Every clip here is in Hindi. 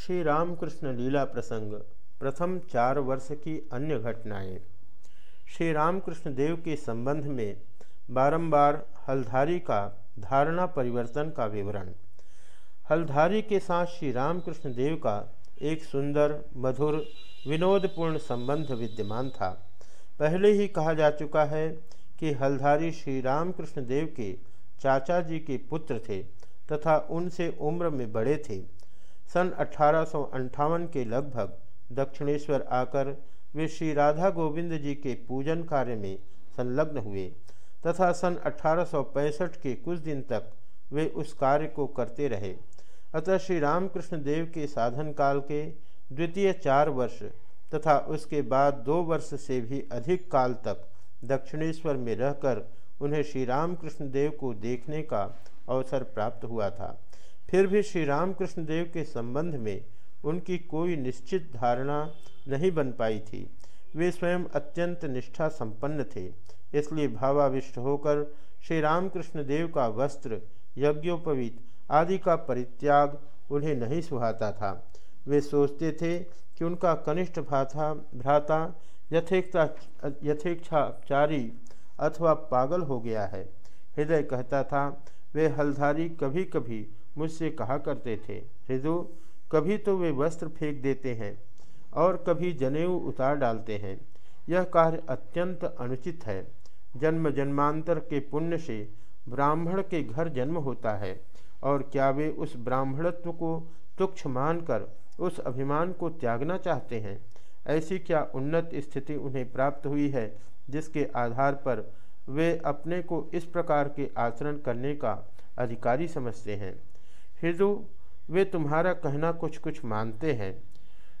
श्री रामकृष्ण लीला प्रसंग, प्रथम चार वर्ष की अन्य घटनाएँ। श्री रामकृष्ण देव के संबंध में बारंबार हल्धारी का धारणा परिवर्तन का विवरण। हल्धारी के साथ श्री रामकृष्ण देव का एक सुंदर, मधुर, विनोदपूर्ण संबंध विद्यमान था। पहले ही कहा जा चुका है कि हल्धारी श्री रामकृष्ण देव के चाचा जी के पुत्र थे तथा उनसे उम्र में बड़े थे। सन अठारह के लगभग दक्षिणेश्वर आकर वे श्री राधा गोविंद जी के पूजन कार्य में संलग्न हुए तथा सन अठारह सौ पैंसठ के कुछ दिन तक वे उस कार्य को करते रहे। अतः श्री रामकृष्ण देव के साधन काल के द्वितीय चार वर्ष तथा उसके बाद दो वर्ष से भी अधिक काल तक दक्षिणेश्वर में रहकर उन्हें श्री रामकृष्ण देव को देखने का अवसर प्राप्त हुआ था। फिर भी श्री रामकृष्ण देव के संबंध में उनकी कोई निश्चित धारणा नहीं बन पाई थी। वे स्वयं अत्यंत निष्ठा संपन्न थे, इसलिए भावाविष्ट होकर श्री रामकृष्ण देव का वस्त्र, यज्ञोपवीत आदि का परित्याग उन्हें नहीं सुहाता था। वे सोचते थे कि उनका कनिष्ठ भाता, भ्राता यथेक्षा यथेक्षाचारी अथवा पागल हो गया है। हृदय कहता था, वे हलधारी कभी कभी मुझसे कहा करते थे हृदु कभी तो वे वस्त्र फेंक देते हैं और कभी जनेऊ उतार डालते हैं। यह कार्य अत्यंत अनुचित है। जन्म जन्मांतर के पुण्य से ब्राह्मण के घर जन्म होता है और क्या वे उस ब्राह्मणत्व को तुक्ष मानकर उस अभिमान को त्यागना चाहते हैं? ऐसी क्या उन्नत स्थिति उन्हें प्राप्त हुई है जिसके आधार पर वे अपने को इस प्रकार के आचरण करने का अधिकारी समझते हैं? हृदय वे तुम्हारा कहना कुछ कुछ मानते हैं,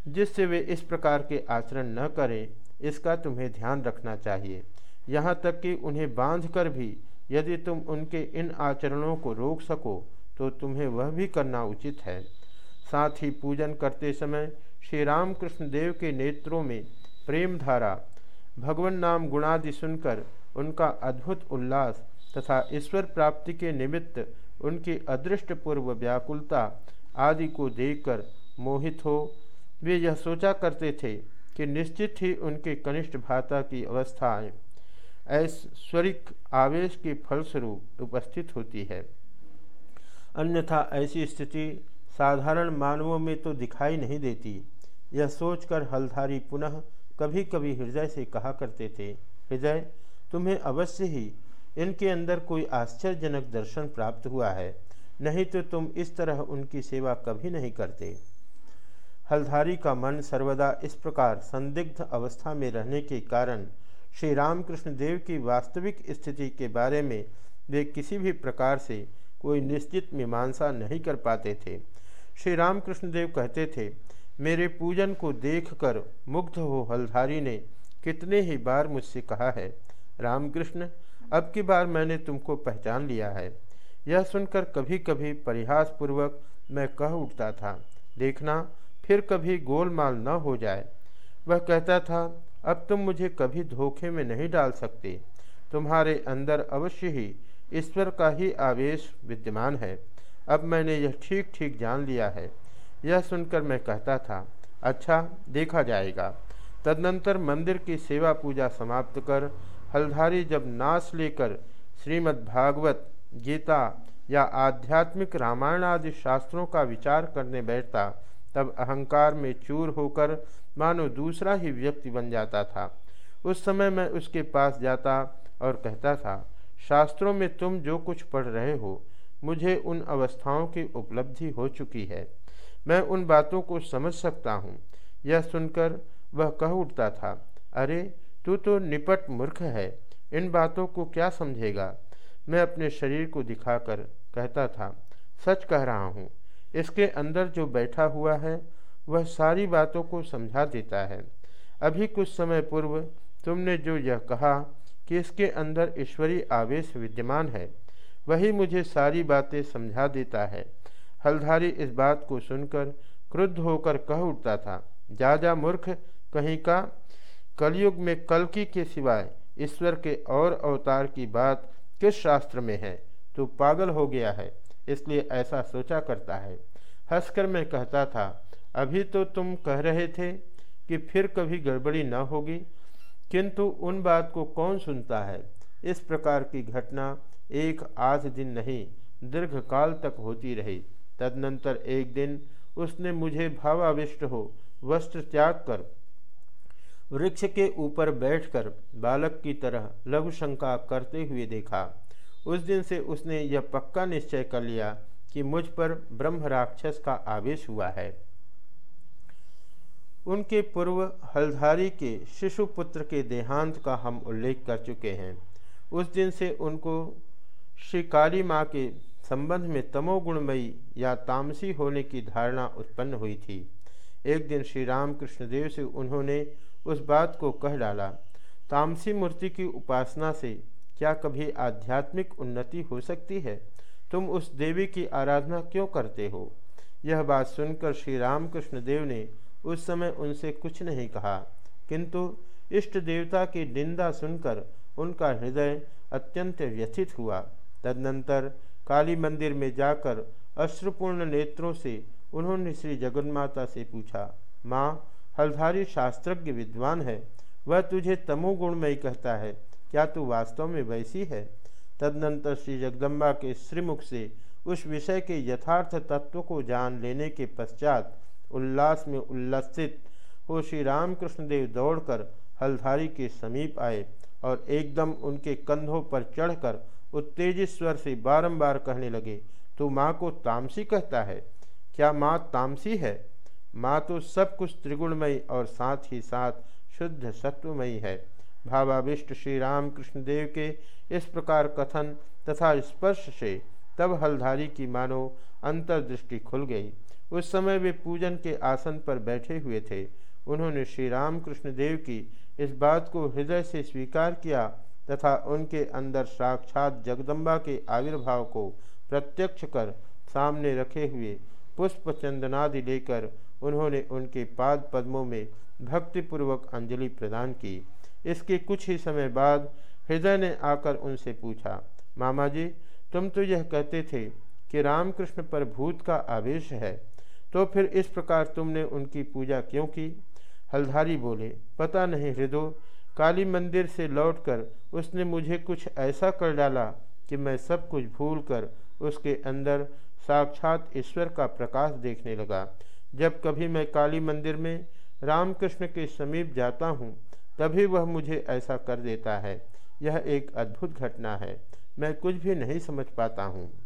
जिससे वे इस प्रकार के आचरण न करें, इसका तुम्हें ध्यान रखना चाहिए। यहाँ तक कि उन्हें बाँध कर भी यदि तुम उनके इन आचरणों को रोक सको तो तुम्हें वह भी करना उचित है। साथ ही पूजन करते समय श्री रामकृष्ण देव के नेत्रों में प्रेम धारा, भगवान नाम गुणादि सुनकर उनका अद्भुत उल्लास तथा ईश्वर प्राप्ति के निमित्त उनकी अदृष्टपूर्व व्याकुलता आदि को देखकर मोहित हो। वे यह सोचा करते थे कि निश्चित ही उनके कनिष्ठ भाता की अवस्थाएँ ऐश्वरिक आवेश के फलस्वरूप उपस्थित होती है। अन्यथा ऐसी स्थिति साधारण मानवों में तो दिखाई नहीं देती। यह सोचकर हलधारी पुनः कभी कभी हृदय से कहा करते थे, हृदय, तुम्हें अवश्य ही इनके अंदर कोई आश्चर्यजनक दर्शन प्राप्त हुआ है, नहीं तो तुम इस तरह उनकी सेवा कभी नहीं करते। हल्धारी का मन सर्वदा इस प्रकार संदिग्ध अवस्था में रहने के कारण श्री रामकृष्ण देव की वास्तविक स्थिति के बारे में वे किसी भी प्रकार से कोई निश्चित मीमांसा नहीं कर पाते थे। श्री रामकृष्ण देव कहते थे, मेरे पूजन को देखकर मुग्ध हो हल्धारी ने कितने ही बार मुझसे कहा है, रामकृष्ण अब की बार मैंने तुमको पहचान लिया है। यह सुनकर कभी कभी परिहासपूर्वक मैं कह उठता था, देखना, फिर कभी गोलमाल न हो जाए। वह कहता था, अब तुम मुझे कभी धोखे में नहीं डाल सकते। तुम्हारे अंदर अवश्य ही ईश्वर का ही आवेश विद्यमान है। अब मैंने यह ठीक ठीक जान लिया है। यह सुनकर मैं कहता था अच्छा देखा जाएगा। तदनंतर मंदिर की सेवा पूजा समाप्त कर हलधारी जब नाश लेकर श्रीमद् भागवत गीता या आध्यात्मिक रामायण आदि शास्त्रों का विचार करने बैठता, तब अहंकार में चूर होकर मानो दूसरा ही व्यक्ति बन जाता था। उस समय मैं उसके पास जाता और कहता था, शास्त्रों में तुम जो कुछ पढ़ रहे हो, मुझे उन अवस्थाओं की उपलब्धि हो चुकी है। मैं उन बातों को समझ सकता हूँ। यह सुनकर वह कह उठता था, अरे तू तो निपट मूर्ख है। इन बातों को क्या समझेगा? मैं अपने शरीर को दिखाकर कहता था, सच कह रहा हूँ, इसके अंदर जो बैठा हुआ है, वह सारी बातों को समझा देता है। अभी कुछ समय पूर्व तुमने जो यह कहा कि इसके अंदर ईश्वरीय आवेश विद्यमान है, वही मुझे सारी बातें समझा देता है। हलधारी इस बात को सुनकर क्रुद्ध होकर कह उठता था, जा जा मूर्ख, कहीं का कलयुग में कलकी के सिवाय ईश्वर के और अवतार की बात किस शास्त्र में है? तू पागल हो गया है, इसलिए ऐसा सोचा करता है। हंसकर मैं कहता था, अभी तो तुम कह रहे थे कि फिर कभी गड़बड़ी न होगी, किंतु उन बात को कौन सुनता है? इस प्रकार की घटना एक आध दिन नहीं दीर्घ काल तक होती रही। तदनंतर एक दिन उसने मुझे भावाविष्ट हो वस्त्र त्याग कर वृक्ष के ऊपर बैठकर बालक की तरह लघु शंका करते हुए देखा। उस दिन से उसने यह पक्का निश्चय कर लिया कि मुझ पर ब्रह्म राक्षस का आवेश हुआ है। उनके पूर्व हल्धारी के शिशु पुत्र के देहांत का हम उल्लेख कर चुके हैं। उस दिन से उनको श्री काली माँ के संबंध में तमोगुणमयी या तामसी होने की धारणा उत्पन्न हुई थी। एक दिन श्री राम कृष्णदेव से उन्होंने उस बात को कह डाला, तामसी मूर्ति की उपासना से क्या कभी आध्यात्मिक उन्नति हो सकती है? तुम उस देवी की आराधना क्यों करते हो? यह बात सुनकर श्री रामकृष्ण देव ने उस समय उनसे कुछ नहीं कहा, किंतु इष्ट देवता की निंदा सुनकर उनका हृदय अत्यंत व्यथित हुआ। तदनंतर काली मंदिर में जाकर अश्रुपूर्ण नेत्रों से उन्होंने श्री जगन्माता से पूछा, माँ हल्धारी शास्त्रज्ञ विद्वान है, वह तुझे तमोगुणमयी कहता है, क्या तू वास्तव में वैसी है? तदनंतर श्री जगदम्बा के श्रीमुख से उस विषय के यथार्थ तत्व को जान लेने के पश्चात उल्लास में उल्लसित हो श्री रामकृष्ण देव दौड़कर हल्धारी के समीप आए और एकदम उनके कंधों पर चढ़कर उत्तेजित स्वर से बारंबार कहने लगे तो माँ को तामसी कहता है? क्या माँ तामसी है? माँ तो सब कुछ त्रिगुणमयी और साथ ही साथ शुद्ध सत्वमयी है। भावाविष्ट श्री राम कृष्णदेव के इस प्रकार कथन तथा स्पर्श से तब हलधारी की मानो अंतर्दृष्टि खुल गई। उस समय वे पूजन के आसन पर बैठे हुए थे। उन्होंने श्री राम कृष्ण देव की इस बात को हृदय से स्वीकार किया तथा उनके अंदर साक्षात जगदम्बा के आविर्भाव को प्रत्यक्ष कर सामने रखे हुए पुष्प चंदनादि लेकर उन्होंने उनके पाद पद्मों में भक्तिपूर्वक अंजलि प्रदान की। इसके कुछ ही समय बाद हृदय ने आकर उनसे पूछा, मामा जी, तुम तो यह कहते थे कि रामकृष्ण पर भूत का आवेश है तो फिर इस प्रकार तुमने उनकी पूजा क्यों की? हल्धारी बोले, पता नहीं हृदय काली मंदिर से लौटकर उसने मुझे कुछ ऐसा कर डाला कि मैं सब कुछ भूल कर उसके अंदर साक्षात ईश्वर का प्रकाश देखने लगा। जब कभी मैं काली मंदिर में रामकृष्ण के समीप जाता हूँ, तभी वह मुझे ऐसा कर देता है। यह एक अद्भुत घटना है। मैं कुछ भी नहीं समझ पाता हूँ।